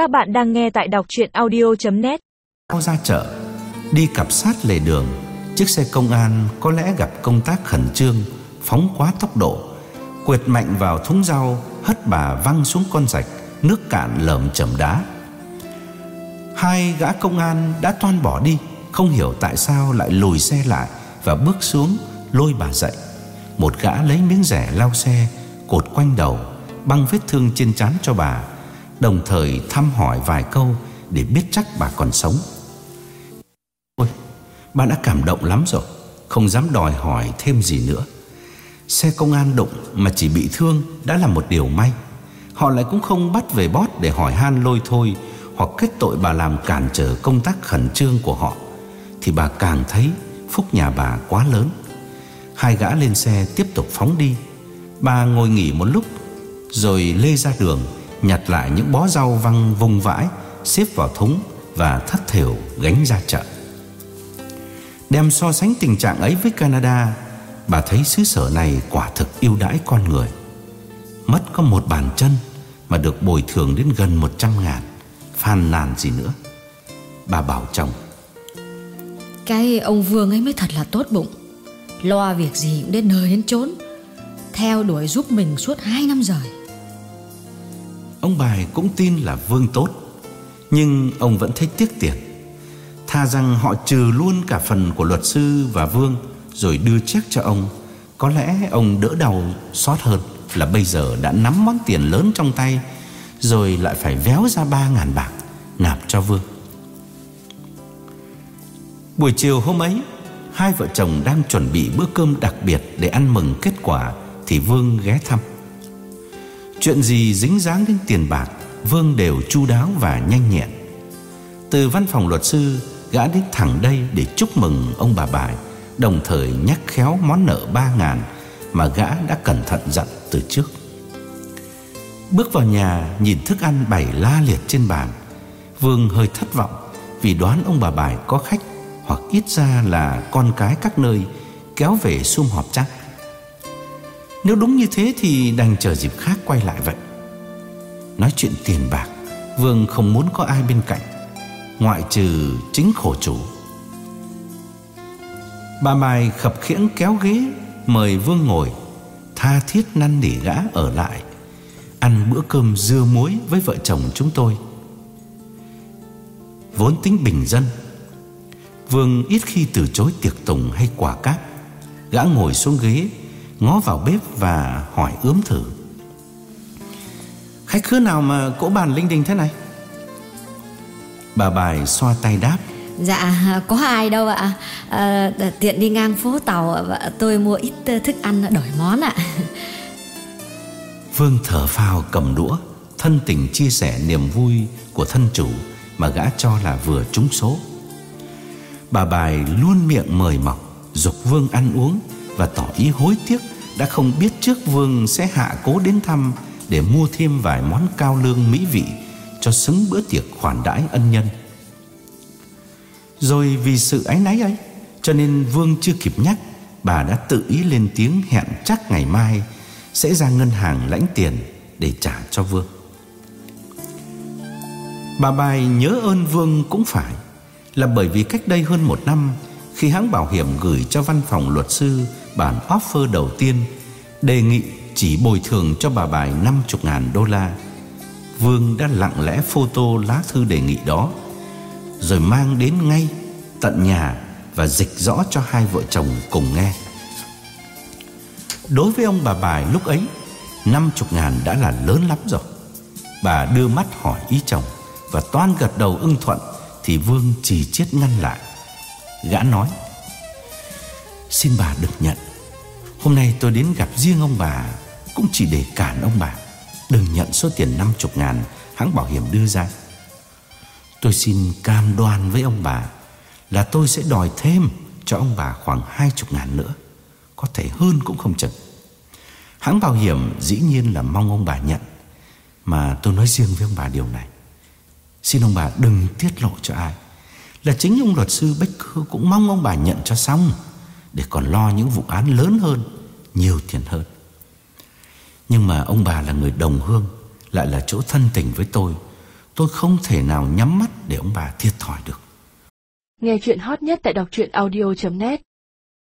Các bạn đang nghe tại đọc chuyện audio.net ra chợ, Đi cặp sát lề đường. Chiếc xe công an có lẽ gặp công tác khẩn trương, Phóng quá tốc độ. Quệt mạnh vào thúng rau, Hất bà văng xuống con rạch, Nước cạn lởm chầm đá. Hai gã công an đã toan bỏ đi, Không hiểu tại sao lại lùi xe lại Và bước xuống, lôi bà dậy. Một gã lấy miếng rẻ lau xe, Cột quanh đầu, Băng vết thương trên trán cho bà. Đồng thời thăm hỏi vài câu Để biết chắc bà còn sống. Ôi, Bà đã cảm động lắm rồi, Không dám đòi hỏi thêm gì nữa. Xe công an đụng mà chỉ bị thương Đã là một điều may. Họ lại cũng không bắt về bót để hỏi han lôi thôi Hoặc kết tội bà làm cản trở công tác khẩn trương của họ, Thì bà càng thấy Phúc nhà bà quá lớn. Hai gã lên xe tiếp tục phóng đi. Bà ngồi nghỉ một lúc, Rồi lê ra đường. Nhặt lại những bó rau văng vùng vãi, Xếp vào thúng Và thất thểu gánh ra chợ. Đem so sánh tình trạng ấy với Canada, Bà thấy xứ sở này quả thực yêu đãi con người. Mất có một bàn chân Mà được bồi thường đến gần 100 ngàn, Phàn nàn gì nữa. Bà bảo chồng, Cái ông Vương ấy mới thật là tốt bụng, Lo việc gì cũng đến nơi đến chốn, Theo đuổi giúp mình suốt 2 năm rồi. Ông Bài cũng tin là Vương tốt. Nhưng ông vẫn thấy tiếc tiền. Tha rằng họ trừ luôn cả phần của luật sư và Vương, Rồi đưa check cho ông. Có lẽ ông đỡ đầu xót hơn Là bây giờ đã nắm món tiền lớn trong tay, Rồi lại phải véo ra ba ngàn bạc Nạp cho Vương. Buổi chiều hôm ấy, Hai vợ chồng đang chuẩn bị bữa cơm đặc biệt Để ăn mừng kết quả Thì Vương ghé thăm. Chuyện gì dính dáng đến tiền bạc, Vương đều chu đáo và nhanh nhẹn. Từ văn phòng luật sư, Gã đến thẳng đây để chúc mừng ông bà bài, Đồng thời nhắc khéo món nợ ba ngàn Mà gã đã cẩn thận dặn từ trước. Bước vào nhà, nhìn thức ăn bày la liệt trên bàn. Vương hơi thất vọng Vì đoán ông bà bài có khách Hoặc ít ra là con cái các nơi Kéo về sum họp chắc nếu đúng như thế thì đành chờ dịp khác quay lại vậy. Nói chuyện tiền bạc, Vương không muốn có ai bên cạnh, Ngoại trừ chính khổ chủ. Bà Mai khập khiễng kéo ghế, Mời Vương ngồi, Tha thiết năn nỉ gã ở lại, Ăn bữa cơm dưa muối với vợ chồng chúng tôi. Vốn tính bình dân, Vương ít khi từ chối tiệc tùng hay quả cáp. Gã ngồi xuống ghế Ngó vào bếp và hỏi ướm thử. Khách khứa nào mà cỗ bàn linh đình thế này? Bà bài xoa tay đáp. Dạ có ai đâu ạ. À, Tiện đi ngang phố tàu Tôi mua ít thức ăn đổi món ạ. Vương thở phào cầm đũa Thân tình chia sẻ niềm vui của thân chủ Mà gã cho là vừa trúng số. Bà bài luôn miệng mời mọc Dục Vương ăn uống và tỏ ý hối tiếc đã không biết trước Vương sẽ hạ cố đến thăm để mua thêm vài món cao lương mỹ vị cho xứng bữa tiệc khoản đãi ân nhân. Rồi vì sự áy náy ấy, cho nên Vương chưa kịp nhắc, bà đã tự ý lên tiếng hẹn chắc ngày mai sẽ ra ngân hàng lãnh tiền để trả cho Vương. Bà bài nhớ ơn Vương cũng phải là bởi vì cách đây hơn một năm khi hãng bảo hiểm gửi cho văn phòng luật sư bản offer đầu tiên, đề nghị chỉ bồi thường cho bà bài 50 ngàn đô la. Vương đã lặng lẽ photo lá thư đề nghị đó, rồi mang đến ngay tận nhà và dịch rõ cho hai vợ chồng cùng nghe. Đối với ông bà bài lúc ấy 50 ngàn đã là lớn lắm rồi Bà đưa mắt hỏi ý chồng Và toan gật đầu ưng thuận Thì Vương chỉ chết ngăn lại Gã nói Xin bà đừng nhận. Hôm nay tôi đến gặp riêng ông bà, Cũng chỉ để cản ông bà. Đừng nhận số tiền 50 ngàn Hãng bảo hiểm đưa ra. Tôi xin cam đoan với ông bà Là tôi sẽ đòi thêm Cho ông bà khoảng 20 ngàn nữa. Có thể hơn cũng không chừng. Hãng bảo hiểm dĩ nhiên là mong ông bà nhận. Mà tôi nói riêng với ông bà điều này. Xin ông bà đừng tiết lộ cho ai. Là chính ông luật sư Bách Khư cũng mong ông bà nhận cho xong để còn lo những vụ án lớn hơn, Nhiều tiền hơn Nhưng mà ông bà là người đồng hương, Lại là chỗ thân tình với tôi Tôi không thể nào nhắm mắt để ông bà thiệt thòi được. Nghe chuyện hot nhất tại đọc truyện audio.net